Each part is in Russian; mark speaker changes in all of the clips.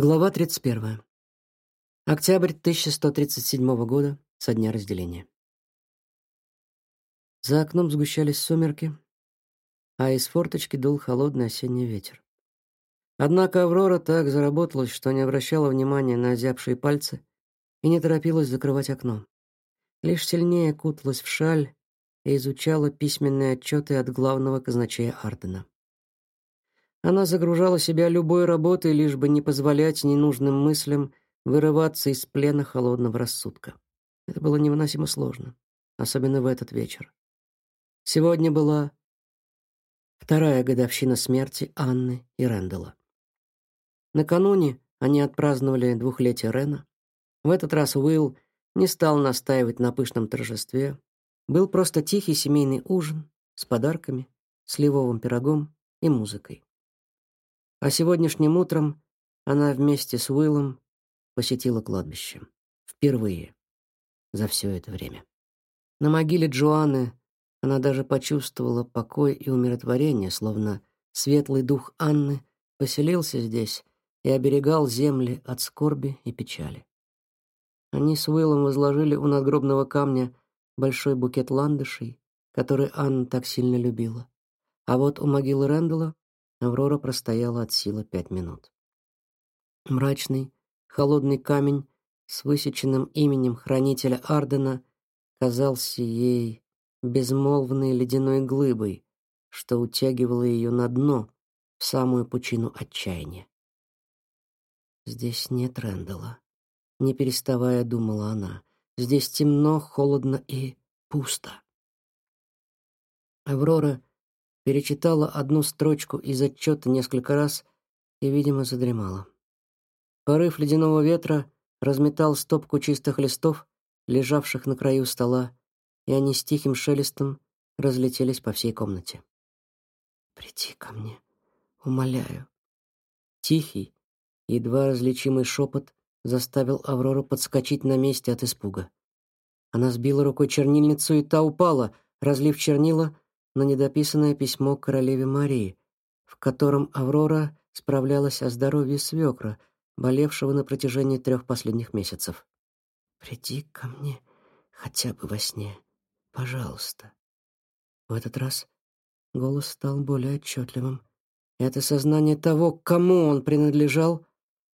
Speaker 1: Глава 31. Октябрь 1137 года, со дня разделения. За окном сгущались сумерки, а из форточки дул холодный осенний ветер. Однако Аврора так заработалась, что не обращала внимания на озябшие пальцы и не торопилась закрывать окно. Лишь сильнее куталась в шаль и изучала письменные отчеты от главного казначея Ардена. Она загружала себя любой работой, лишь бы не позволять ненужным мыслям вырываться из плена холодного рассудка. Это было невыносимо сложно, особенно в этот вечер. Сегодня была вторая годовщина смерти Анны и Рэндала. Накануне они отпраздновали двухлетие Рена. В этот раз Уилл не стал настаивать на пышном торжестве. Был просто тихий семейный ужин с подарками, сливовым пирогом и музыкой. А сегодняшним утром она вместе с Уиллом посетила кладбище. Впервые за все это время. На могиле Джоанны она даже почувствовала покой и умиротворение, словно светлый дух Анны поселился здесь и оберегал земли от скорби и печали. Они с Уиллом возложили у надгробного камня большой букет ландышей, который Анна так сильно любила. А вот у могилы Рэндала Аврора простояла от силы пять минут. Мрачный, холодный камень с высеченным именем хранителя Ардена казался ей безмолвной ледяной глыбой, что утягивало ее на дно, в самую пучину отчаяния. Здесь нет Рэндала. Не переставая, думала она. Здесь темно, холодно и пусто. Аврора перечитала одну строчку из отчета несколько раз и, видимо, задремала. Порыв ледяного ветра разметал стопку чистых листов, лежавших на краю стола, и они с тихим шелестом разлетелись по всей комнате. «Приди ко мне, умоляю». Тихий, едва различимый шепот заставил Аврору подскочить на месте от испуга. Она сбила рукой чернильницу, и та упала, разлив чернила на недописанное письмо к королеве Марии, в котором Аврора справлялась о здоровье свекра, болевшего на протяжении трех последних месяцев. «Приди ко мне хотя бы во сне, пожалуйста». В этот раз голос стал более отчетливым. Это сознание того, кому он принадлежал,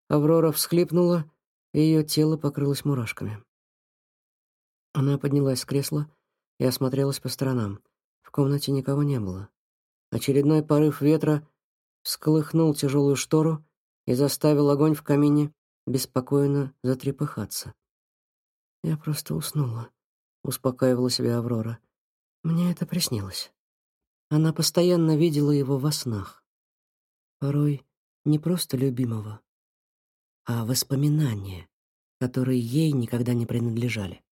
Speaker 1: Аврора всхлипнула, и ее тело покрылось мурашками. Она поднялась с кресла и осмотрелась по сторонам комнате никого не было. Очередной порыв ветра всколыхнул тяжелую штору и заставил огонь в камине беспокойно затрепыхаться. «Я просто уснула», — успокаивала себя Аврора. «Мне это приснилось». Она постоянно видела его во снах. Порой не просто любимого, а воспоминания, которые ей никогда не принадлежали.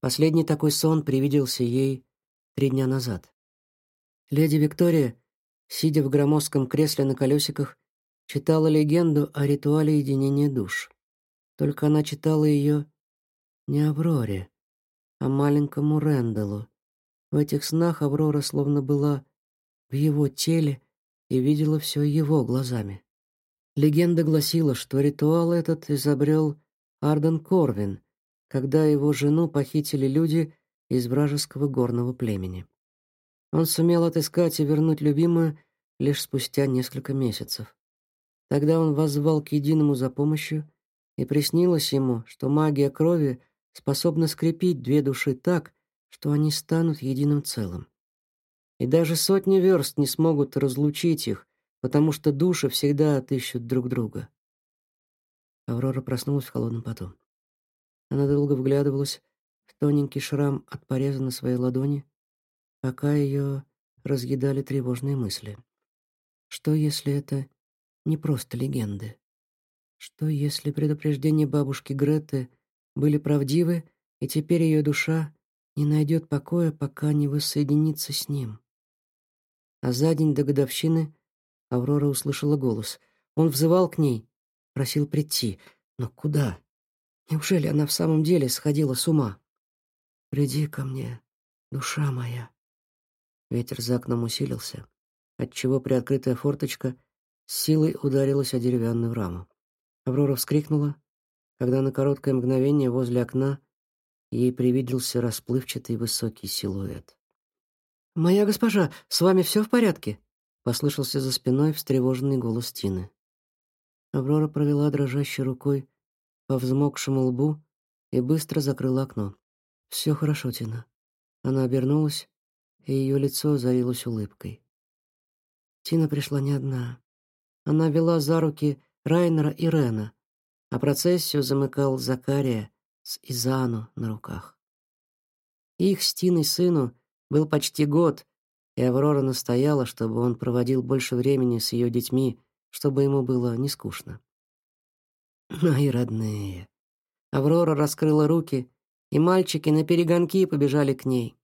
Speaker 1: Последний такой сон привиделся ей три дня назад. Леди Виктория, сидя в громоздком кресле на колесиках, читала легенду о ритуале единения душ. Только она читала ее не Авроре, а маленькому Рэндаллу. В этих снах Аврора словно была в его теле и видела все его глазами. Легенда гласила, что ритуал этот изобрел Арден Корвин, когда его жену похитили люди, из вражеского горного племени. Он сумел отыскать и вернуть любимую лишь спустя несколько месяцев. Тогда он воззвал к единому за помощью, и приснилось ему, что магия крови способна скрепить две души так, что они станут единым целым. И даже сотни верст не смогут разлучить их, потому что души всегда отыщут друг друга. Аврора проснулась в холодном поту. Она долго вглядывалась в тоненький шрам от пореза на своей ладони, пока ее разъедали тревожные мысли. Что, если это не просто легенды? Что, если предупреждения бабушки Греты были правдивы, и теперь ее душа не найдет покоя, пока не воссоединится с ним? А за день до годовщины Аврора услышала голос. Он взывал к ней, просил прийти. Но куда? Неужели она в самом деле сходила с ума? Приди ко мне, душа моя. Ветер за окном усилился, отчего приоткрытая форточка с силой ударилась о деревянную раму. Аврора вскрикнула, когда на короткое мгновение возле окна ей привиделся расплывчатый высокий силуэт. «Моя госпожа, с вами все в порядке?» — послышался за спиной встревоженный голос Тины. Аврора провела дрожащей рукой по взмокшему лбу и быстро закрыла окно. «Все хорошо, Тина». Она обернулась, и ее лицо озарилось улыбкой. Тина пришла не одна. Она вела за руки Райнера и Рена, а процессию замыкал Закария с Изану на руках. Их с Тиной сыну был почти год, и Аврора настояла, чтобы он проводил больше времени с ее детьми, чтобы ему было не скучно. Мои родные. Аврора раскрыла руки, и мальчики на перегонки побежали к ней.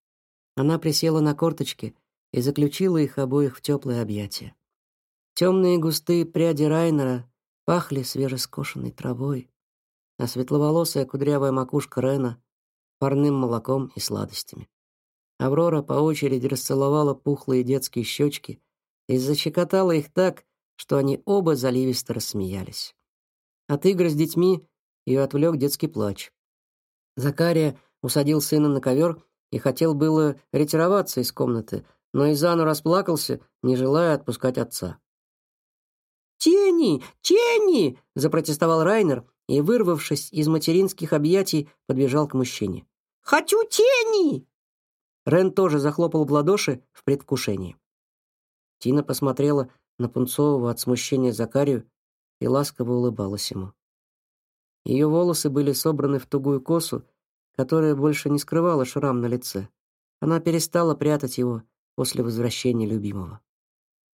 Speaker 1: Она присела на корточки и заключила их обоих в теплые объятия. Темные густые пряди Райнера пахли свежескошенной травой, а светловолосая кудрявая макушка Рена — парным молоком и сладостями. Аврора по очереди расцеловала пухлые детские щечки и защекотала их так, что они оба заливисто рассмеялись. От игр с детьми ее отвлек детский плач. Закария усадил сына на ковер и хотел было ретироваться из комнаты, но Изану расплакался, не желая отпускать отца. «Тени! Тени!» — запротестовал Райнер и, вырвавшись из материнских объятий, подбежал к мужчине. «Хочу тени!» Рен тоже захлопал в ладоши в предвкушении. Тина посмотрела на пунцового от смущения Закарию и ласково улыбалась ему. Ее волосы были собраны в тугую косу, которая больше не скрывала шрам на лице. Она перестала прятать его после возвращения любимого.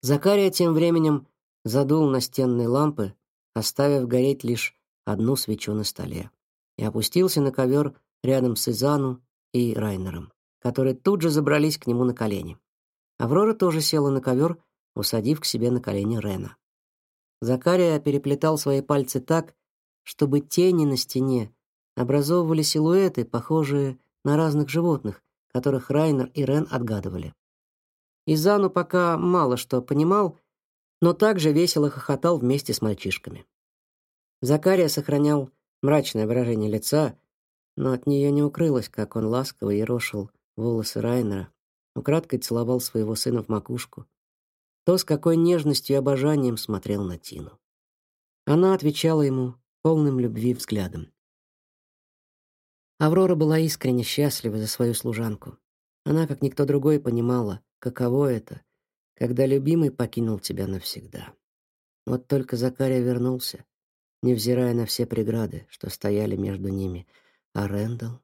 Speaker 1: Закария тем временем задул настенные лампы, оставив гореть лишь одну свечу на столе, и опустился на ковер рядом с Изану и Райнером, которые тут же забрались к нему на колени. Аврора тоже села на ковер, усадив к себе на колени Рена. Закария переплетал свои пальцы так, чтобы тени на стене образовывали силуэты, похожие на разных животных, которых Райнер и Рен отгадывали. Изану пока мало что понимал, но также весело хохотал вместе с мальчишками. Закария сохранял мрачное выражение лица, но от нее не укрылось, как он ласково ерошил волосы Райнера, украдкой целовал своего сына в макушку, то, с какой нежностью и обожанием смотрел на Тину. Она отвечала ему полным любви взглядом. Аврора была искренне счастлива за свою служанку. Она, как никто другой, понимала, каково это, когда любимый покинул тебя навсегда. Вот только Закария вернулся, невзирая на все преграды, что стояли между ними, а Рэндалл...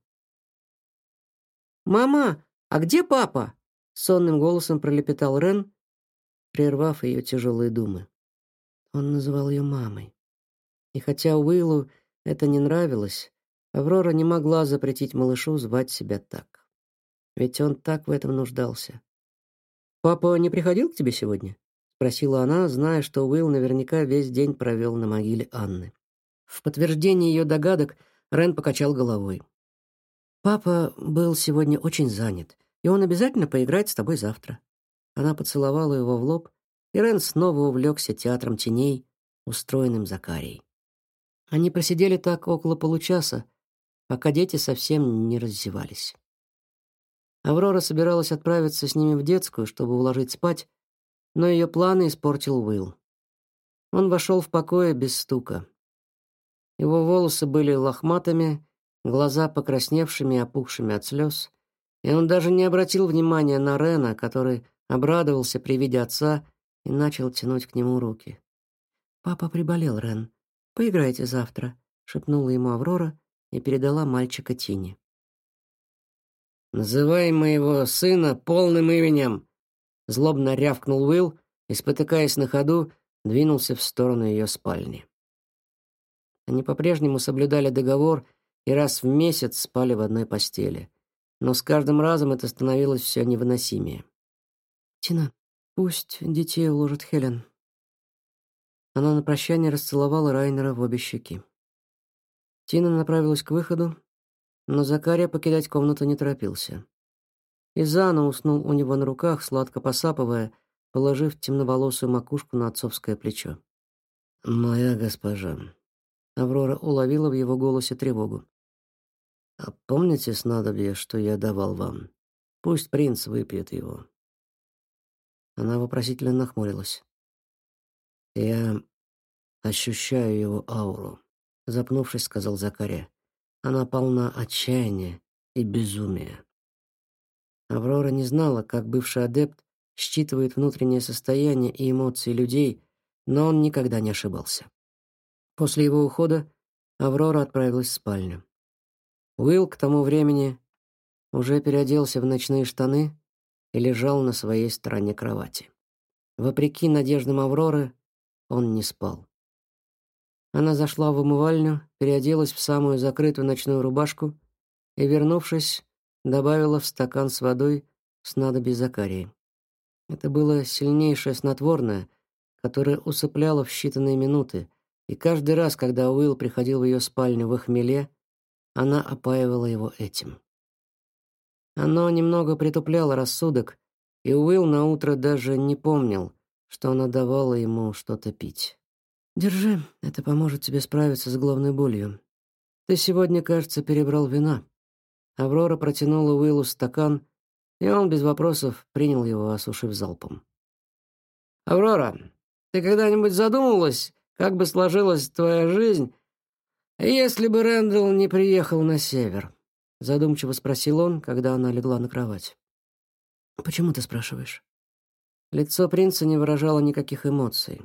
Speaker 1: «Мама, а где папа?» — сонным голосом пролепетал Рен, прервав ее тяжелые думы. Он называл ее мамой. И хотя Уиллу это не нравилось, Аврора не могла запретить малышу звать себя так. Ведь он так в этом нуждался. «Папа не приходил к тебе сегодня?» — спросила она, зная, что Уилл наверняка весь день провел на могиле Анны. В подтверждение ее догадок Рен покачал головой. «Папа был сегодня очень занят, и он обязательно поиграет с тобой завтра». Она поцеловала его в лоб, и Рен снова увлекся театром теней, устроенным Закарией. Они просидели так около получаса, пока дети совсем не раздевались. Аврора собиралась отправиться с ними в детскую, чтобы уложить спать, но ее планы испортил Уилл. Он вошел в покое без стука. Его волосы были лохматыми, глаза покрасневшими и опухшими от слез, и он даже не обратил внимания на Рена, который обрадовался при виде отца и начал тянуть к нему руки. «Папа приболел, Рен. Поиграйте завтра», — шепнула ему Аврора и передала мальчика Тине.
Speaker 2: «Называй моего сына полным именем!» Злобно рявкнул Уилл и, спотыкаясь на ходу, двинулся в сторону ее спальни. Они по-прежнему соблюдали договор и раз в месяц спали в одной постели. Но с каждым разом это становилось все невыносимее.
Speaker 1: «Тина, пусть детей уложит Хелен». Она на прощание расцеловала Райнера в обе щеки. Тина направилась к выходу, но Закария покидать комнату не торопился. Изана уснул у него на руках, сладко посапывая, положив темноволосую макушку на отцовское плечо.
Speaker 2: «Моя госпожа,
Speaker 1: Аврора уловила в его голосе тревогу. А помните снадобье, что я давал вам? Пусть принц выпьет его. Она вопросительно нахмурилась. Я ощущаю его ауру, запнувшись, сказал Закария. Она полна отчаяния и безумия. Аврора не знала, как бывший адепт считывает внутреннее состояние и эмоции людей, но он никогда не ошибался. После его ухода Аврора отправилась в спальню. Уилл к тому времени уже переоделся в ночные штаны и лежал на своей стороне кровати. Вопреки надеждам Авроры, он не спал. Она зашла в умывальню, переоделась в самую закрытую ночную рубашку и, вернувшись, добавила в стакан с водой снадобье Закарии. Это было сильнейшее снотворное, которое усыпляло в считанные минуты, и каждый раз, когда Уилл приходил в ее спальню в хмеле, она опаивала его этим. Оно немного притупляло рассудок, и Уилл на утро даже не помнил, что она давала ему что-то пить. Держи, это поможет тебе справиться с головной болью. Ты сегодня, кажется, перебрал вина. Аврора протянула Уиллу стакан, и он без вопросов принял его, осушив залпом. Аврора, ты когда-нибудь задумывалась, как бы сложилась твоя жизнь, если бы Рэндалл не приехал на север? задумчиво спросил он, когда она легла на кровать. Почему ты спрашиваешь? Лицо принца не выражало никаких эмоций.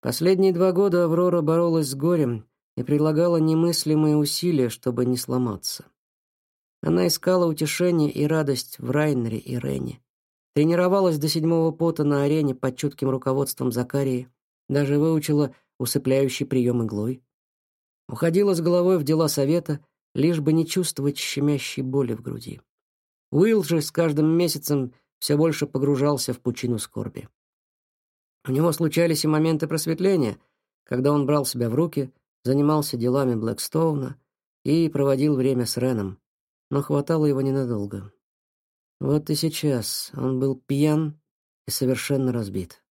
Speaker 1: Последние два года Аврора боролась с горем и прилагала немыслимые усилия, чтобы не сломаться. Она искала утешение и радость в Райнере и Рене. Тренировалась до седьмого пота на арене под чутким руководством Закарии, даже выучила усыпляющий прием иглой. Уходила с головой в дела совета, лишь бы не чувствовать щемящей боли в груди. Уилл же с каждым месяцем все больше погружался в пучину скорби. У него случались и моменты просветления, когда он брал себя в руки, занимался делами Блэкстоуна и проводил время с Реном, но хватало его ненадолго. Вот и сейчас он был пьян и совершенно разбит.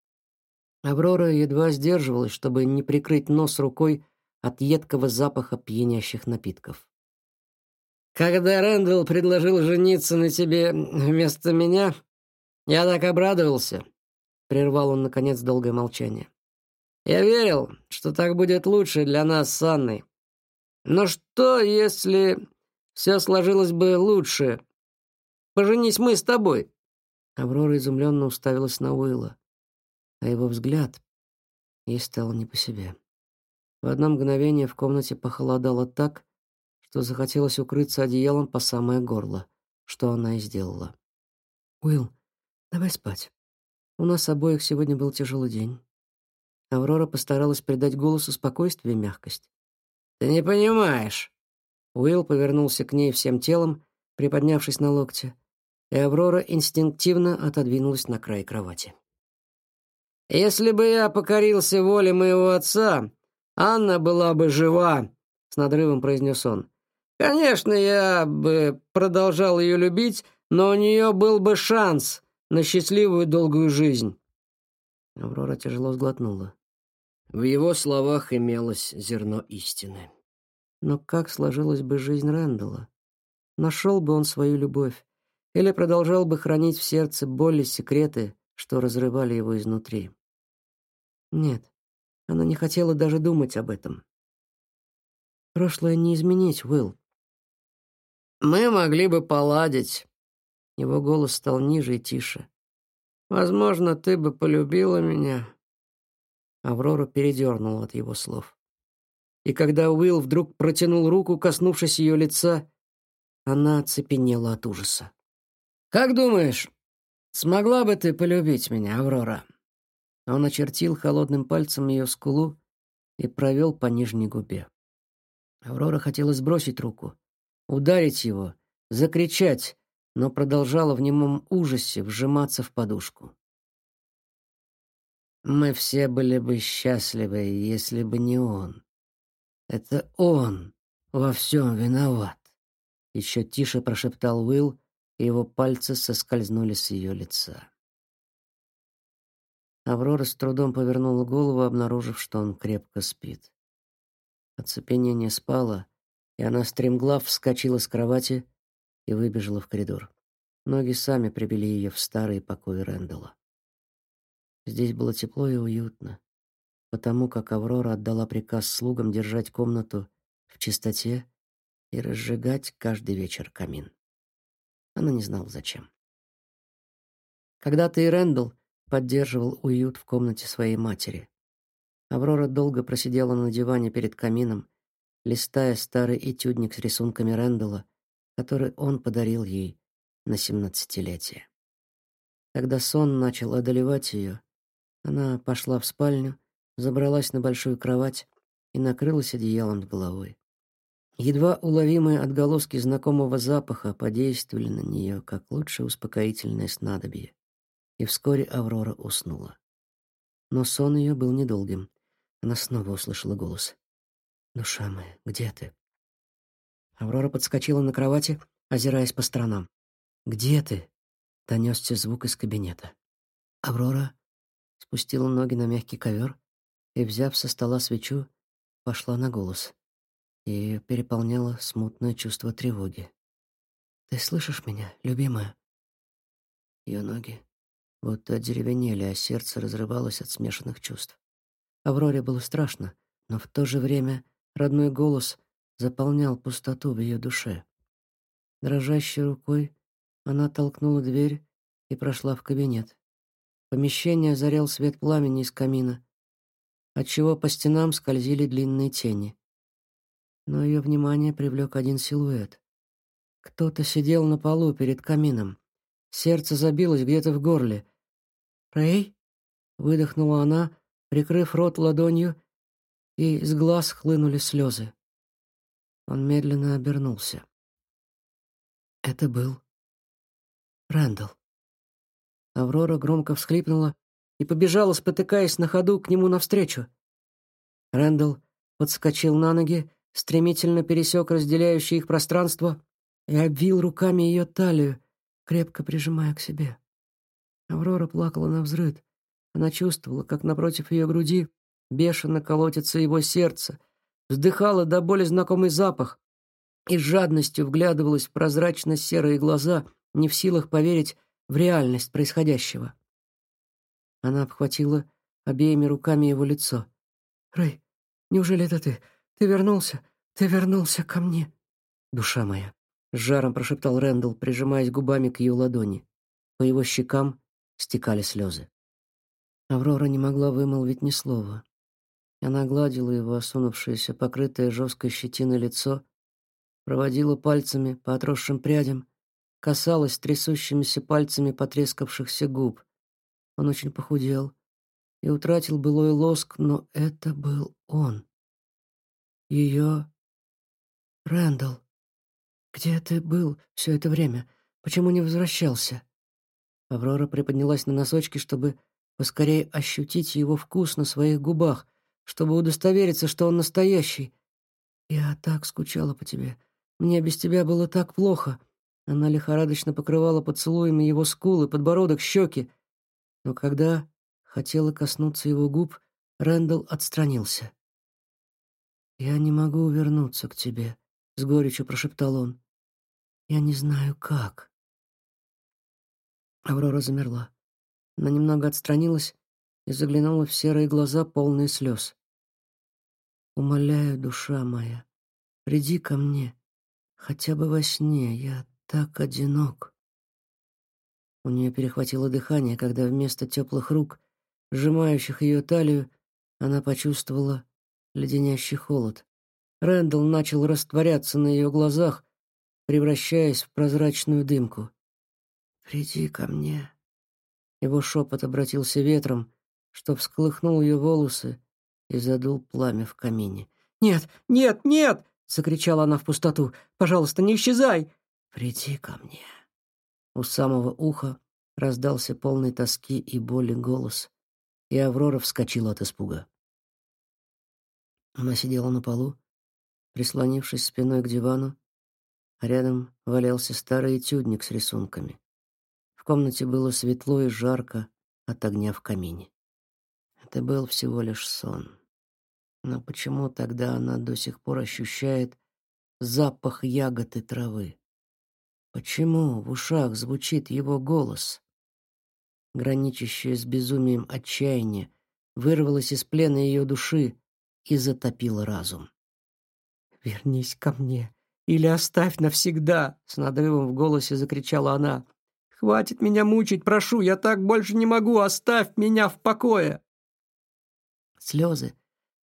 Speaker 1: Аврора едва сдерживалась, чтобы не прикрыть нос рукой от едкого запаха пьянящих напитков. Когда Рэндалл предложил жениться на тебе вместо меня, я так обрадовался, прервал он наконец долгое молчание. Я верил, что так будет лучше для нас с Анной. Но что, если все сложилось бы лучше? Поженись мы с тобой. Аврора изумленно уставилась на Уилла, а его взгляд ей стало не по себе. В одно мгновение в комнате похолодало так, что захотелось укрыться одеялом по самое горло, что она и сделала. Уилл, давай спать. У нас обоих сегодня был тяжелый день. Аврора постаралась придать голосу спокойствие и мягкость. Ты не понимаешь. Уилл повернулся к ней всем телом, приподнявшись на локте, и Аврора инстинктивно отодвинулась на край кровати. Если бы я покорился воле моего отца, Анна была бы жива, с надрывом произнес он. Конечно, я бы продолжал ее любить, но у нее был бы шанс на счастливую долгую жизнь. Аврора тяжело сглотнула. В его словах имелось зерно истины. Но как сложилась бы жизнь Рэндалла? Нашел бы он свою любовь или продолжал бы хранить в сердце боли секреты, что разрывали его изнутри? Нет, она не хотела даже думать об этом. Прошлое не изменить, Уилл. Мы могли бы поладить. Его голос стал ниже и тише. Возможно, ты бы полюбила меня. Аврора передернула от его слов. И когда Уилл вдруг протянул руку, коснувшись ее лица, она оцепенела от ужаса. Как думаешь, смогла бы ты полюбить меня, Аврора? Он очертил холодным пальцем ее скулу и провел по нижней губе. Аврора хотела сбросить руку, ударить его, закричать, но продолжала в немом ужасе вжиматься в подушку. Мы все были бы счастливы, если бы не он. Это он во всем виноват. Еще тише прошептал Уилл, и его пальцы соскользнули с ее лица. Аврора с трудом повернула голову, обнаружив, что он крепко спит. Оцепенение спало, и она стремглав вскочила с кровати и выбежала в коридор. Ноги сами привели ее в старые покои Рэндалла. Здесь было тепло и уютно, потому как Аврора отдала приказ слугам держать комнату в чистоте и разжигать каждый вечер камин. Она не знала, зачем. Когда-то и Рэндалл поддерживал уют в комнате своей матери. Аврора долго просидела на диване перед камином, листая старый этюдник с рисунками Рэндалла, который он подарил ей на семнадцатилетие. Когда сон начал одолевать ее, она пошла в спальню, забралась на большую кровать и накрылась одеялом с головой. Едва уловимые отголоски знакомого запаха подействовали на нее, как лучшее успокоительное снадобье, и вскоре Аврора уснула. Но сон ее был недолгим. Она снова услышала голос. «Душа моя, где ты?» Аврора подскочила на кровати, озираясь по сторонам. «Где ты?» — донесся звук из кабинета. Аврора спустила ноги на мягкий ковер и, взяв со стола свечу, пошла на голос. Ее переполняло смутное чувство тревоги. «Ты слышишь меня, любимая?» Ее ноги будто одеревенели, а сердце разрывалось от смешанных чувств. Авроре было страшно, но в то же время родной голос заполнял пустоту в ее душе. Дрожащей рукой она толкнула дверь и прошла в кабинет. Помещение озарял свет пламени из камина, отчего по стенам скользили длинные тени. Но ее внимание привлек один силуэт. Кто-то сидел на полу перед камином. Сердце забилось где-то в горле. «Рэй?» — выдохнула она, прикрыв рот ладонью, и из глаз хлынули слезы. Он медленно обернулся. Это был Рэндалл. Аврора громко всхлипнула и побежала, спотыкаясь на ходу, к нему навстречу. Рэндалл подскочил на ноги, стремительно пересек разделяющее их пространство и обвил руками ее талию, крепко прижимая к себе. Аврора плакала на взрыд. Она чувствовала, как напротив ее груди бешено колотится его сердце, вздыхала до боли знакомый запах и с жадностью вглядывалась в прозрачно-серые глаза, не в силах поверить, в реальность происходящего. Она обхватила обеими руками его лицо. «Рэй, неужели это ты? Ты вернулся? Ты вернулся ко мне?» «Душа моя», — с жаром прошептал Рэндалл, прижимаясь губами к ее ладони. По его щекам стекали слезы. Аврора не могла вымолвить ни слова. Она гладила его осунувшееся, покрытое жесткой щетиной лицо, проводила пальцами по отросшим прядям касалась трясущимися пальцами потрескавшихся губ. Он очень похудел и утратил былой лоск, но это был он. Ее Рэндалл. Где ты был все это время? Почему не возвращался? Аврора приподнялась на носочки, чтобы поскорее ощутить его вкус на своих губах, чтобы удостовериться, что он настоящий. Я так скучала по тебе. Мне без тебя было так плохо. Она лихорадочно покрывала поцелуями его скулы, подбородок, щеки. Но когда хотела коснуться его губ, Рэндалл отстранился. «Я не могу вернуться к тебе», — с горечью прошептал он. «Я не знаю, как». Аврора замерла. Она немного отстранилась и заглянула в серые глаза, полные слез. «Умоляю, душа моя, приди ко мне, хотя бы во сне, я так одинок. У нее перехватило дыхание, когда вместо теплых рук, сжимающих ее талию, она почувствовала леденящий холод. Рэндалл начал растворяться на ее глазах, превращаясь в прозрачную дымку. «Приди ко мне». Его шепот обратился ветром, что всколыхнул ее волосы и задул пламя в камине. «Нет, нет, нет!» — закричала она в пустоту. «Пожалуйста, не исчезай!» «Приди ко мне». У самого уха раздался полный тоски и боли голос, и Аврора вскочила от испуга. Она сидела на полу, прислонившись спиной к дивану, а рядом валялся старый этюдник с рисунками. В комнате было светло и жарко от огня в камине. Это был всего лишь сон. Но почему тогда она до сих пор ощущает запах ягод и травы? Почему в ушах звучит его голос? Граничащее с безумием отчаяние вырвалось из плена ее души и затопило разум. «Вернись ко мне или оставь навсегда!» — с надрывом в голосе закричала она. «Хватит меня мучить, прошу, я так больше не могу, оставь меня в покое!» Слезы,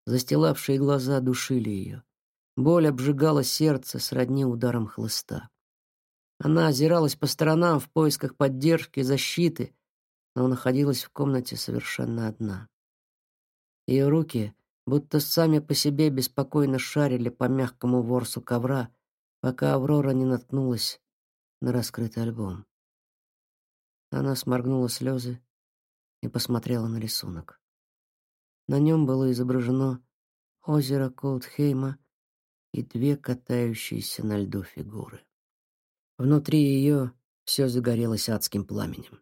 Speaker 1: застилавшие глаза, душили ее. Боль обжигала сердце сродни ударом хлыста. Она озиралась по сторонам в поисках поддержки, защиты, но находилась в комнате совершенно одна. Ее руки будто сами по себе беспокойно шарили по мягкому ворсу ковра, пока Аврора не наткнулась на раскрытый альбом. Она сморгнула слезы и посмотрела на рисунок. На нем было изображено озеро Колдхейма и две катающиеся на льду фигуры. Внутри ее все загорелось адским пламенем.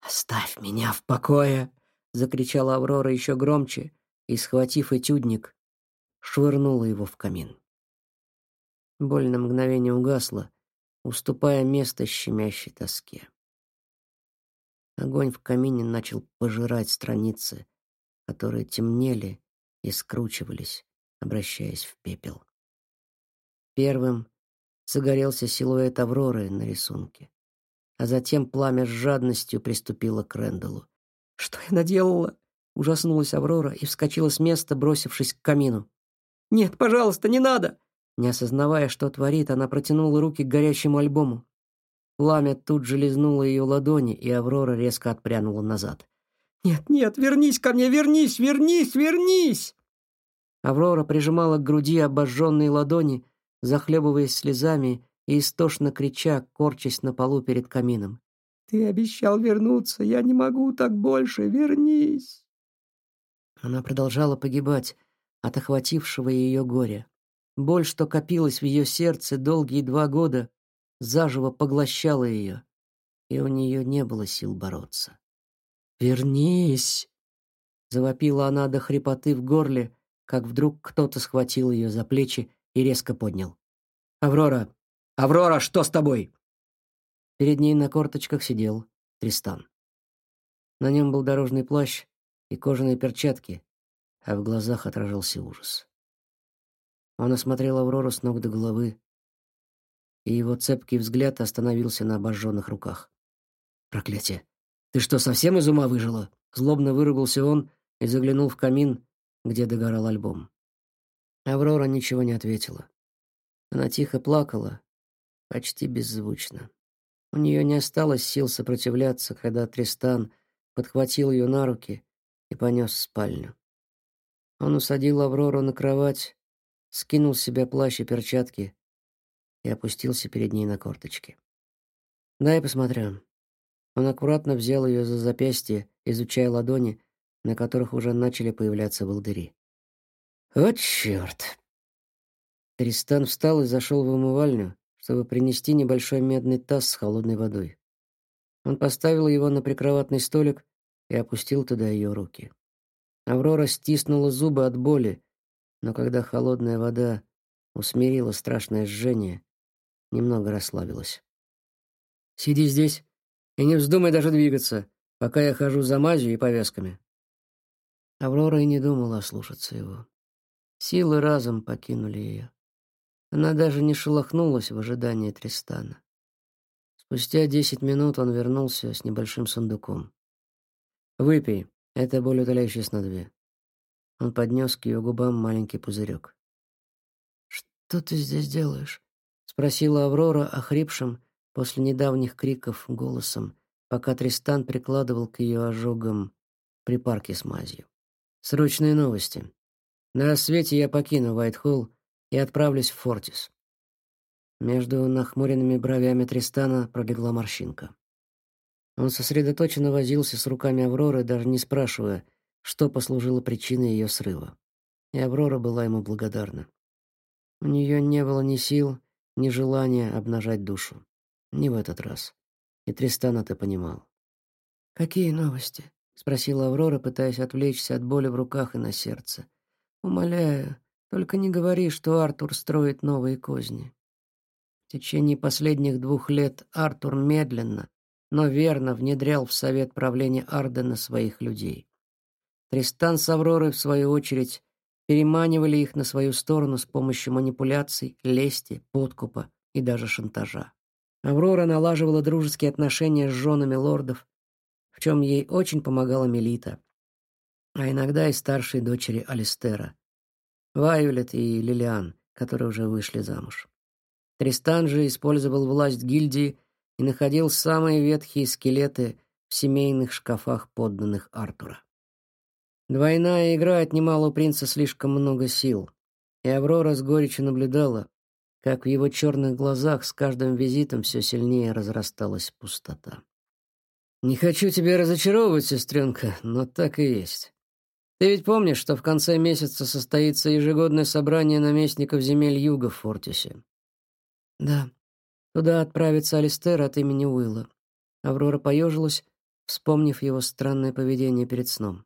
Speaker 1: «Оставь меня в покое!» — закричала Аврора еще громче и, схватив этюдник, швырнула его в камин. Боль на мгновение угасла, уступая место щемящей тоске. Огонь в камине начал пожирать страницы, которые темнели и скручивались, обращаясь в пепел. Первым загорелся силуэт Авроры на рисунке а затем пламя с жадностью приступило к Рэндаллу. «Что я наделала?» — ужаснулась Аврора и вскочила с места, бросившись к камину. «Нет, пожалуйста, не надо!» Не осознавая, что творит, она протянула руки к горящему альбому. Пламя тут же лизнуло ее ладони, и Аврора резко отпрянула назад. «Нет, нет, вернись ко мне, вернись, вернись, вернись!» Аврора прижимала к груди обожженные ладони, захлебываясь слезами и истошно крича, корчась на полу перед камином. «Ты обещал вернуться, я не могу так больше, вернись!» Она продолжала погибать от охватившего ее горя. Боль, что копилась в ее сердце долгие два года, заживо поглощала ее, и у нее не было сил бороться. «Вернись!» — завопила она до хрипоты в горле, как вдруг кто-то схватил ее за плечи и резко поднял. «Аврора, «Аврора, что с тобой?» Перед ней на корточках сидел Тристан. На нем был дорожный плащ и кожаные перчатки, а в глазах отражался ужас. Он осмотрел Аврору с ног до головы, и его цепкий взгляд остановился на обожженных руках. «Проклятие! Ты что, совсем из ума выжила?» Злобно выругался он и заглянул в камин, где догорал альбом. Аврора ничего не ответила. Она тихо плакала, почти беззвучно. У нее не осталось сил сопротивляться, когда Тристан подхватил ее на руки и понес в спальню. Он усадил Аврору на кровать, скинул с себя плащ и перчатки и опустился перед ней на корточки. «Дай посмотрю». Он аккуратно взял ее за запястье, изучая ладони, на которых уже начали появляться волдыри. «Вот черт!» Тристан встал и зашел в умывальню, чтобы принести небольшой медный таз с холодной водой. Он поставил его на прикроватный столик и опустил туда ее руки. Аврора стиснула зубы от боли, но когда холодная вода усмирила страшное жжение, немного расслабилась. «Сиди здесь и не вздумай даже двигаться, пока я хожу за мазью и повязками». Аврора и не думала ослушаться его. Силы разом покинули ее. Она даже не шелохнулась в ожидании Тристана. Спустя десять минут он вернулся с небольшим сундуком. «Выпей, это болеутоляющее снадобье». Он поднес к ее губам маленький пузырек. «Что ты здесь делаешь?» — спросила Аврора охрипшим после недавних криков голосом, пока Тристан прикладывал к ее ожогам припарки с мазью. «Срочные новости. На рассвете я покину Уайт-Холл и отправлюсь в Фортис. Между нахмуренными бровями Тристана пролегла морщинка. Он сосредоточенно возился с руками Авроры, даже не спрашивая, что послужило причиной ее срыва. И Аврора была ему благодарна. У нее не было ни сил, ни желания обнажать душу. Не в этот раз. И Тристан это понимал. «Какие новости?» — спросила Аврора, пытаясь отвлечься от боли в руках и на сердце. Умоляю, только не говори, что Артур строит новые козни. В течение последних двух лет Артур медленно, но верно внедрял в совет правления Ардена своих людей. Тристан с Авророй, в свою очередь, переманивали их на свою сторону с помощью манипуляций, лести, подкупа и даже шантажа. Аврора налаживала дружеские отношения с женами лордов, в чем ей очень помогала Мелита, а иногда и старшие дочери Алистера, Вайолет и Лилиан, которые уже вышли замуж. Тристан же использовал власть гильдии и находил самые ветхие скелеты в семейных шкафах подданных Артура. Двойная игра отнимала у принца слишком много сил, и Аврора с горечью наблюдала, как в его черных глазах с каждым визитом все сильнее разрасталась пустота. «Не хочу тебя разочаровывать, сестренка, но так и есть. Ты ведь помнишь, что в конце месяца состоится ежегодное собрание наместников земель Юга в Фортисе?» «Да. Туда отправится Алистер от имени Уилла». Аврора поежилась, вспомнив его странное поведение перед сном.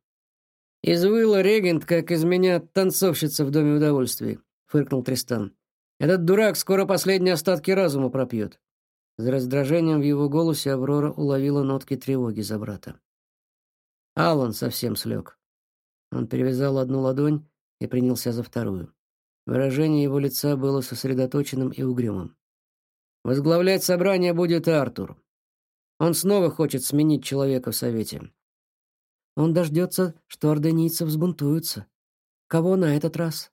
Speaker 1: «Из Уилла регент, как из меня танцовщица в Доме удовольствий», — фыркнул Тристан. «Этот дурак скоро последние остатки разума пропьет». За раздражением в его голосе Аврора уловила нотки тревоги за брата. Алан совсем слег. Он перевязал одну ладонь и принялся за вторую. Выражение его лица было сосредоточенным и угрюмым. Возглавлять собрание будет Артур. Он снова хочет сменить человека в совете. Он дождется, что орденийцы взбунтуются. Кого на этот раз?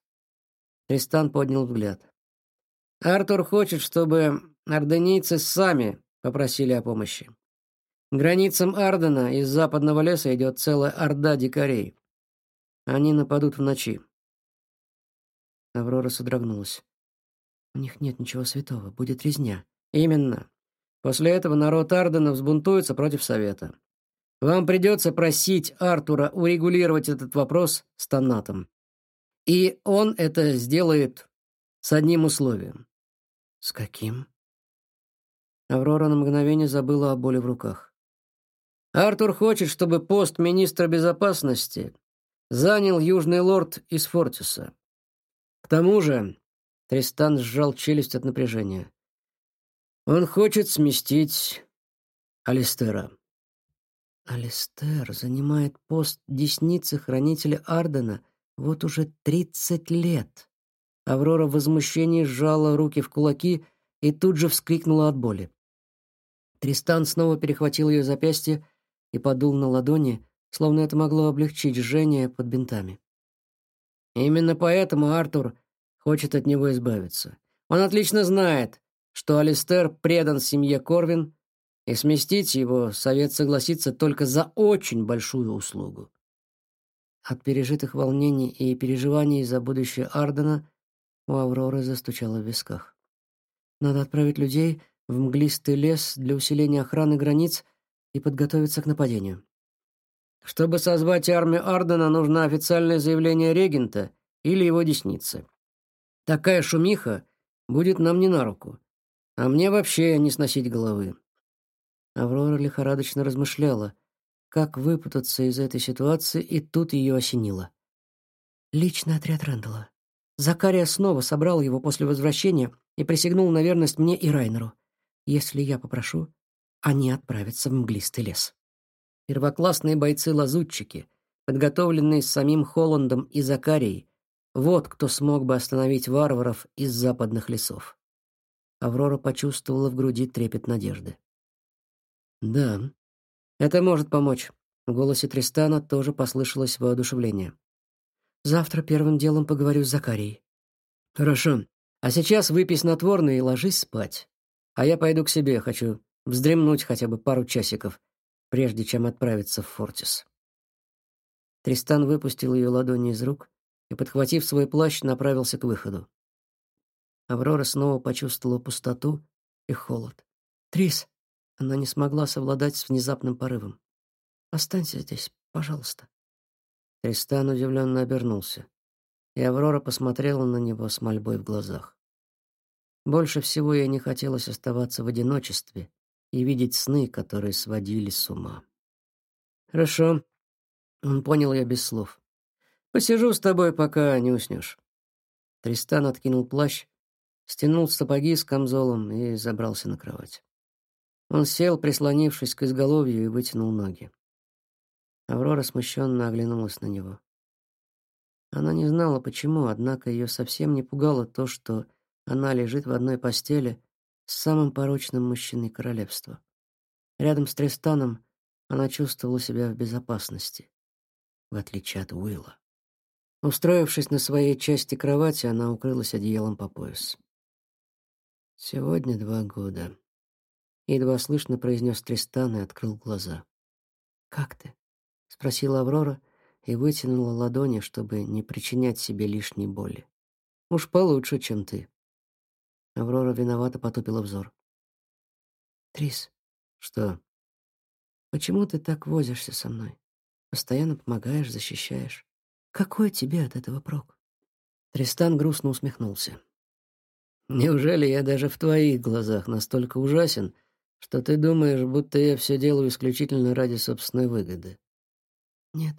Speaker 1: Тристан поднял взгляд. Артур хочет, чтобы орденийцы сами попросили о помощи. Границам Ардена из западного леса идет целая орда дикарей. Они нападут в ночи. Аврора содрогнулась. У них нет ничего святого, будет резня. Именно. После этого народ Ардена взбунтуется против совета. Вам придется просить Артура урегулировать этот вопрос с Танатом. И он это сделает с одним условием. С каким? Аврора на мгновение забыла о боли в руках. Артур хочет, чтобы пост министра безопасности занял южный лорд из Фортиса. К тому же, Тристан сжал челюсть от напряжения. Он хочет сместить Алистера. Алистер занимает пост десницы хранителя Ардена вот уже тридцать лет. Аврора в возмущении сжала руки в кулаки и тут же вскрикнула от боли. Тристан снова перехватил ее запястье и подул на ладони, словно это могло облегчить жжение под бинтами. Именно поэтому Артур хочет от него избавиться. Он отлично знает, что Алистер предан семье Корвин и сместить его совет согласится только за очень большую услугу. От пережитых волнений и переживаний за будущее Ардена у Авроры застучало в висках. Надо отправить людей в мглистый лес для усиления охраны границ и подготовиться к нападению. Чтобы созвать армию Ардена, нужно официальное заявление регента или его десницы. Такая шумиха будет нам не на руку, а мне вообще не сносить головы. Аврора лихорадочно размышляла, как выпутаться из этой ситуации, и тут ее осенило. Личный отряд Рэндалла. Закария снова собрал его после возвращения и присягнул на верность мне и Райнеру. Если я попрошу, они отправятся в мглистый лес. Первоклассные бойцы-лазутчики, подготовленные самим Холландом и Закарией, вот кто смог бы остановить варваров из западных лесов. Аврора почувствовала в груди трепет надежды. Да, это может помочь. В голосе Тристана тоже послышалось воодушевление. Завтра первым делом поговорю с Закарией. Хорошо. А сейчас выпей снотворное и ложись спать. А я пойду к себе, хочу вздремнуть хотя бы пару часиков, прежде чем отправиться в Фортис. Тристан выпустил ее ладони из рук и, подхватив свой плащ, направился к выходу. Аврора снова почувствовала пустоту и холод. «Трис!» Она не смогла совладать с внезапным порывом. «Останься здесь, пожалуйста». Тристан удивленно обернулся, и Аврора посмотрела на него с мольбой в глазах. Больше всего ей не хотелось оставаться в одиночестве и видеть сны, которые сводили с ума. «Хорошо», — он понял ее без слов.
Speaker 2: Посижу с тобой, пока не уснешь. Тристан откинул плащ, стянул сапоги с камзолом и забрался на кровать. Он сел, прислонившись к изголовью, и вытянул ноги. Аврора смущенно оглянулась на него. Она не знала, почему, однако ее совсем не пугало то, что она лежит в одной постели с самым порочным мужчиной королевства. Рядом с Тристаном она чувствовала себя в безопасности, в отличие от Уилла. Устроившись на своей части кровати, она укрылась одеялом по пояс. «Сегодня два года», — едва слышно произнес Тристан и открыл глаза. «Как ты?» — спросила Аврора и вытянула ладони, чтобы не причинять себе лишней боли. «Уж получше, чем ты». Аврора виновато потупила взор. «Трис». «Что?» «Почему ты так возишься со мной? Постоянно помогаешь, защищаешь. Какой тебе от этого прок?» Тристан грустно усмехнулся. «Неужели я даже в твоих глазах настолько ужасен, что ты думаешь, будто я все делаю исключительно ради собственной выгоды?» «Нет,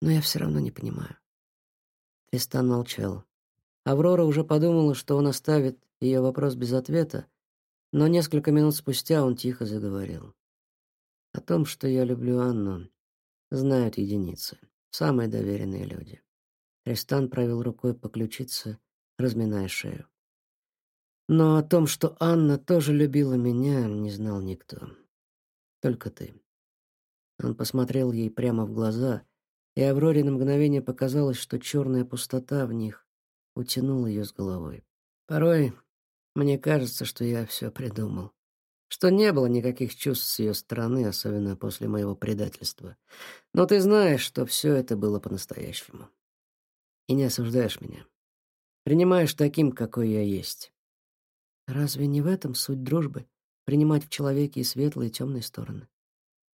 Speaker 2: но я все равно не понимаю». Тристан молчал. Аврора уже подумала, что он оставит ее вопрос без ответа, но несколько минут спустя он тихо заговорил. О том, что я люблю Анну, знают единицы, самые доверенные люди. Тристан провел рукой по ключице, разминая шею. Но о том, что Анна тоже любила меня, не знал никто. Только ты. Он посмотрел ей прямо в глаза, и Авроре на мгновение показалось, что черная пустота в них утянула ее с головой. Порой мне кажется, что я все придумал. Что не было никаких чувств с ее стороны, особенно после моего предательства. Но ты знаешь, что все это было по-настоящему. И не осуждаешь меня. Принимаешь таким, какой я есть. Разве не в этом суть дружбы? Принимать в человеке и светлые, и темные стороны.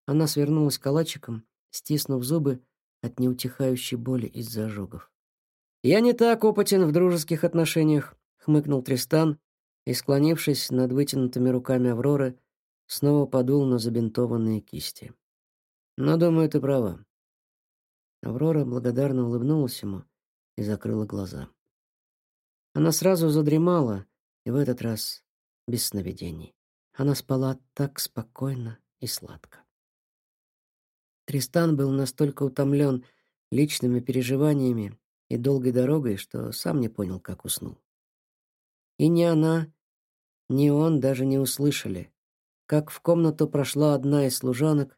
Speaker 2: Она свернулась калачиком, стиснув зубы от неутихающей боли из-за ожогов. «Я не так опытен в дружеских отношениях», — хмыкнул Тристан, и, склонившись над вытянутыми руками Авроры, снова подул на забинтованные кисти. «Но, думаю, ты права». Аврора благодарно улыбнулась ему и закрыла глаза. Она сразу задремала, и в этот раз без сновидений. Она спала так спокойно и сладко. Тристан был настолько утомлен личными переживаниями и долгой дорогой, что сам не понял, как уснул. И ни она, ни он даже не услышали, как в комнату прошла одна из служанок,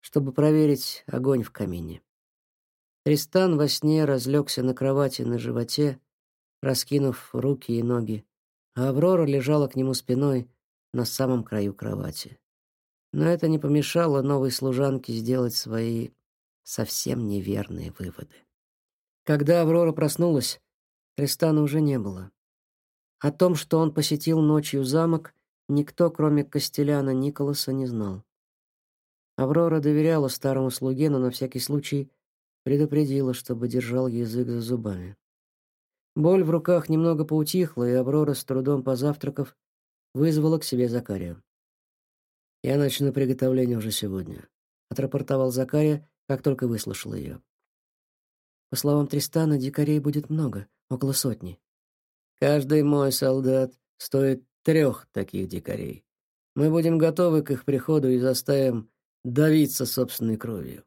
Speaker 2: чтобы проверить огонь в камине. Тристан во сне разлегся на кровати на животе, раскинув руки и ноги, а Аврора лежала к нему спиной на самом краю кровати. Но это не помешало новой служанке сделать свои совсем неверные выводы. Когда Аврора проснулась, Тристана уже не было. О том, что он посетил ночью замок, никто, кроме Костеляна Николаса, не знал. Аврора доверяла старому слуге, но на всякий случай предупредила, чтобы держал язык за зубами. Боль в руках немного поутихла, и Аврора, с трудом позавтракав, вызвала к себе Закария. «Я начну приготовление уже сегодня», — отрапортовал Закария, как только выслушал ее. По словам Тристана, дикарей будет много, около сотни. Каждый мой солдат стоит трех таких дикарей. Мы будем готовы к их приходу и заставим давиться собственной кровью.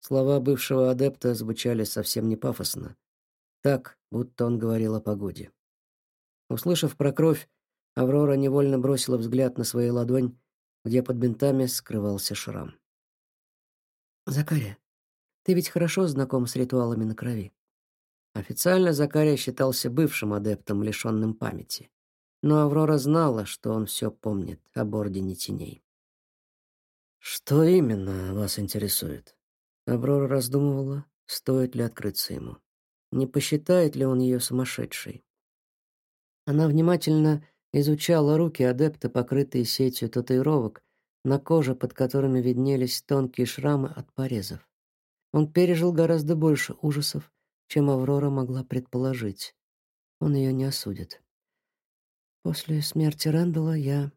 Speaker 2: Слова бывшего адепта звучали совсем не пафосно, так, будто он говорил о погоде. Услышав про кровь, Аврора невольно бросила взгляд на свою ладонь, где под бинтами скрывался шрам. «Закария, ты ведь хорошо знаком с ритуалами на крови. Официально Закария считался бывшим адептом, лишенным памяти. Но Аврора знала, что он все помнит об Ордене Теней. «Что именно вас интересует?» Аврора раздумывала, стоит ли открыться ему. Не посчитает ли он ее сумасшедшей? Она внимательно изучала руки адепта, покрытые сетью татуировок, на коже, под которыми виднелись тонкие шрамы от порезов. Он пережил гораздо больше ужасов, чем Аврора могла предположить. Он ее не осудит. После смерти Рэндала я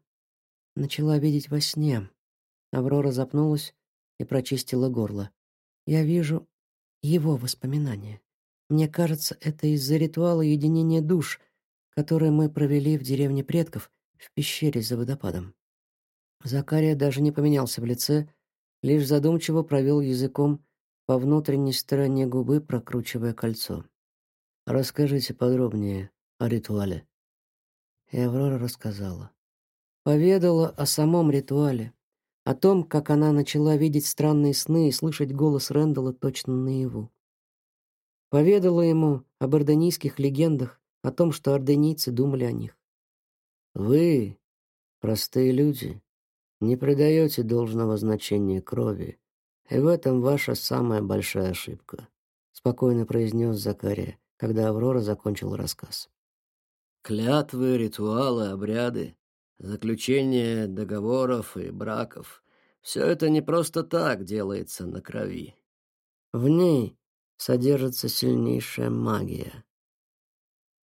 Speaker 2: начала видеть во сне. Аврора запнулась и прочистила горло. Я вижу
Speaker 1: его воспоминания. Мне кажется, это из-за ритуала единения душ, который мы провели в деревне предков в пещере за водопадом. Закария даже не поменялся в лице, лишь задумчиво провел языком по внутренней стороне губы, прокручивая кольцо. «Расскажите подробнее о ритуале». И Аврора рассказала. Поведала о самом ритуале, о том, как она начала видеть странные сны и слышать голос Рэндала точно наяву. Поведала ему об орденийских легендах, о том, что орденийцы думали о них.
Speaker 2: «Вы, простые люди, не придаете должного значения крови, и в этом ваша самая большая ошибка», спокойно произнес Закария, когда Аврора закончил рассказ. «Клятвы, ритуалы, обряды, заключение договоров и браков — все это не просто так делается на крови. В ней содержится сильнейшая магия».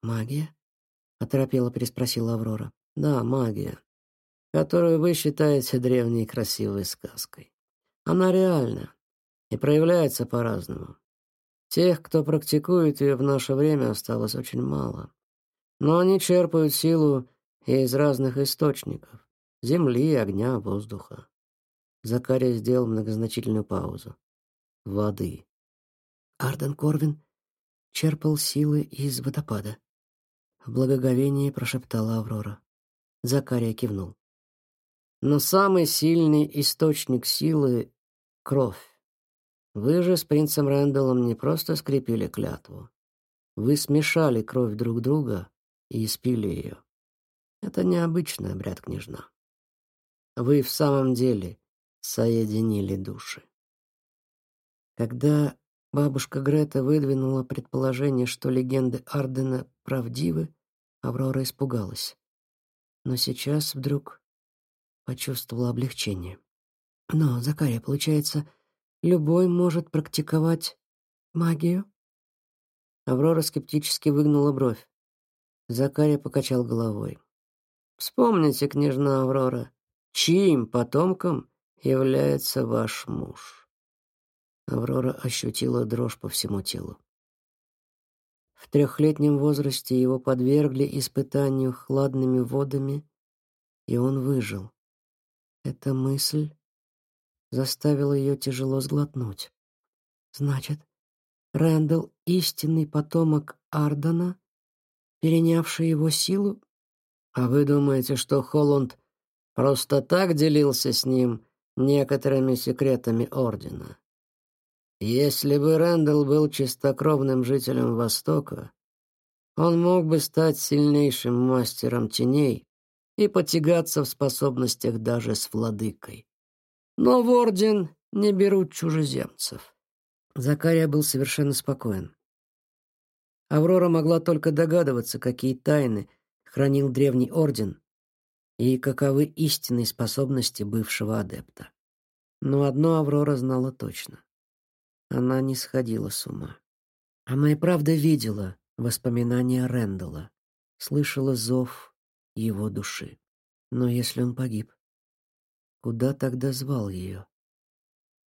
Speaker 1: «Магия?» — оторопела переспросила Аврора.
Speaker 2: «Да, магия которую вы считаете древней красивой сказкой. Она реальна и проявляется по-разному. Тех, кто практикует ее в наше время, осталось очень мало. Но они черпают силу из разных источников — земли, огня, воздуха. Закария сделал многозначительную паузу. Воды.
Speaker 1: Арден Корвин черпал силы из водопада. В благоговении прошептала Аврора. Закария кивнул.
Speaker 2: Но самый сильный источник силы — кровь. Вы же с принцем Рэндаллом не просто скрепили клятву. Вы смешали кровь друг друга и испили ее. Это необычный обряд, княжна. Вы в самом деле соединили души.
Speaker 1: Когда бабушка Грета выдвинула предположение, что легенды Ардена правдивы, Аврора испугалась. Но сейчас вдруг почувствовала облегчение. Но, Закария, получается, любой может практиковать магию?
Speaker 2: Аврора скептически выгнула бровь. Закария покачал головой. Вспомните, княжна Аврора, чьим потомком является ваш муж? Аврора ощутила дрожь по всему телу. В трехлетнем возрасте его подвергли испытанию хладными водами, и он выжил. Эта мысль заставила ее тяжело сглотнуть.
Speaker 1: Значит, Рэндалл — истинный потомок Ардена, перенявший его силу?
Speaker 2: А вы думаете, что Холланд просто так делился с ним некоторыми секретами Ордена? Если бы Рэндалл был чистокровным жителем Востока, он мог бы стать сильнейшим мастером теней и потягаться в способностях даже с владыкой. Но в орден не берут чужеземцев.
Speaker 1: Закария был совершенно спокоен. Аврора могла только догадываться, какие тайны хранил древний орден и каковы истинные способности бывшего адепта. Но одно Аврора знала точно. Она не сходила с ума. Она и правда видела воспоминания Рэндалла, слышала зов его души. Но если он погиб, куда тогда звал ее?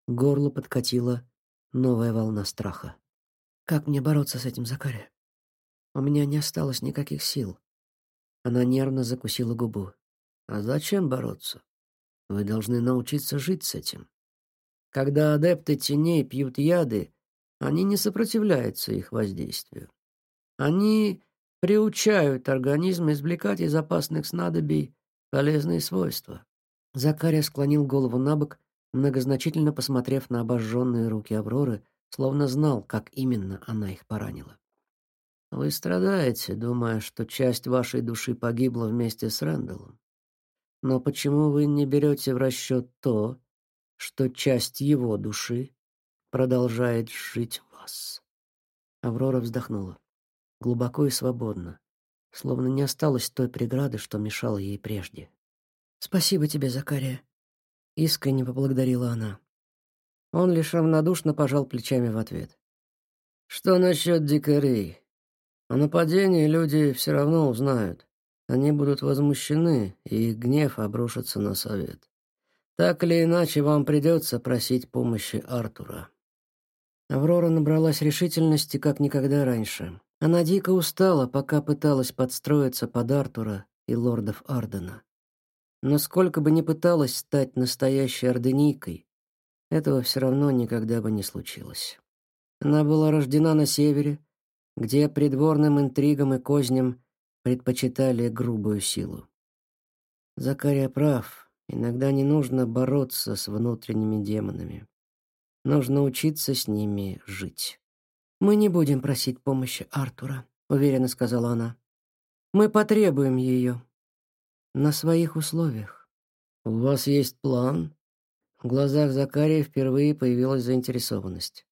Speaker 1: Горло подкатила новая волна страха. Как мне бороться с этим, Закария? У меня не осталось никаких сил. Она нервно закусила губу.
Speaker 2: А зачем бороться? Вы должны научиться жить с этим. Когда адепты теней пьют яды, они не сопротивляются их воздействию. Они приучают организм извлекать из опасных снадобий полезные свойства.
Speaker 1: Закария склонил голову на бок, многозначительно посмотрев на обожженные руки Авроры, словно знал, как именно она их поранила.
Speaker 2: Вы страдаете, думая, что часть вашей души погибла вместе с Рэндаллом. Но почему вы не берете в расчет то, что часть его души продолжает жить в вас?
Speaker 1: Аврора вздохнула глубоко и свободно, словно не осталось той преграды, что мешала ей прежде. «Спасибо тебе, Закария», — искренне поблагодарила она. Он лишь равнодушно пожал плечами в ответ.
Speaker 2: «Что насчет дикарей? О нападении люди все равно узнают. Они будут возмущены, и гнев обрушится на совет. Так или иначе, вам придется просить помощи Артура».
Speaker 1: Аврора набралась решительности, как никогда раньше. Она дико устала, пока пыталась подстроиться под Артура и лордов Ардена. Но сколько бы ни пыталась стать настоящей орденийкой, этого все равно никогда бы не случилось. Она была рождена на севере, где придворным интригам и козням предпочитали грубую силу. Закария прав, иногда не нужно бороться с внутренними демонами. Нужно учиться с ними жить. «Мы не будем просить помощи Артура», — уверенно сказала она. «Мы потребуем ее. На своих условиях». «У вас есть план?» В глазах Закария впервые появилась заинтересованность.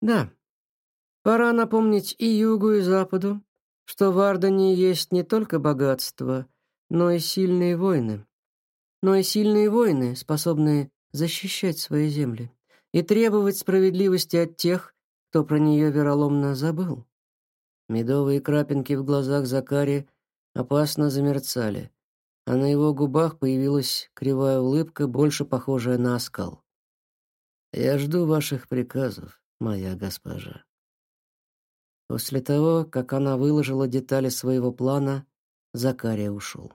Speaker 1: «Да. Пора напомнить и Югу, и Западу, что в Ардане есть не только богатство, но и сильные воины. Но и сильные воины, способные защищать свои земли и требовать справедливости от тех, кто про нее вероломно забыл. Медовые крапинки в глазах Закари опасно замерцали, а на его губах появилась кривая улыбка, больше похожая на оскал. «Я жду ваших приказов, моя госпожа». После того, как она выложила детали своего плана, Закария ушел.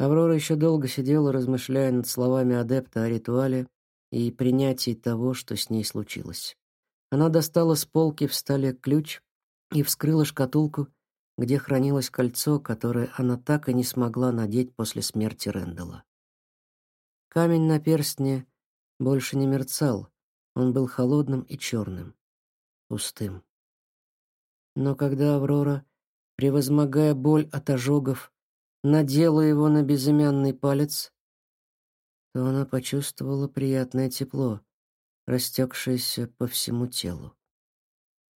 Speaker 1: Аврора еще долго сидела, размышляя над словами адепта о ритуале, и принятии того, что с ней случилось. Она достала с полки в столе ключ и вскрыла шкатулку, где хранилось кольцо, которое она так и не смогла надеть после смерти Рэндала. Камень на перстне больше не мерцал, он был холодным и черным, пустым. Но когда Аврора, превозмогая боль от ожогов, надела его на безымянный палец, то она почувствовала приятное тепло, растекшееся по всему телу.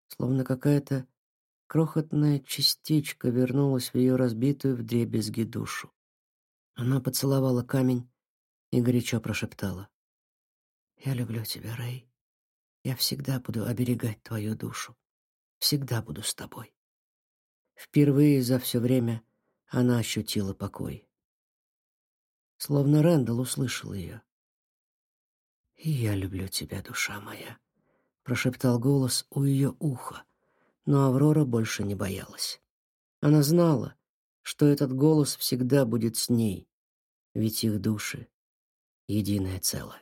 Speaker 1: Словно какая-то крохотная частичка вернулась в ее разбитую вдребезги душу. Она поцеловала камень и горячо прошептала. «Я люблю тебя, Рэй. Я всегда буду оберегать твою душу. Всегда буду с тобой». Впервые за все время она ощутила покой словно Рэндалл услышал ее. «И я люблю тебя, душа моя», — прошептал голос у ее уха, но Аврора больше не боялась. Она знала, что этот голос всегда будет с ней, ведь их души — единое целое.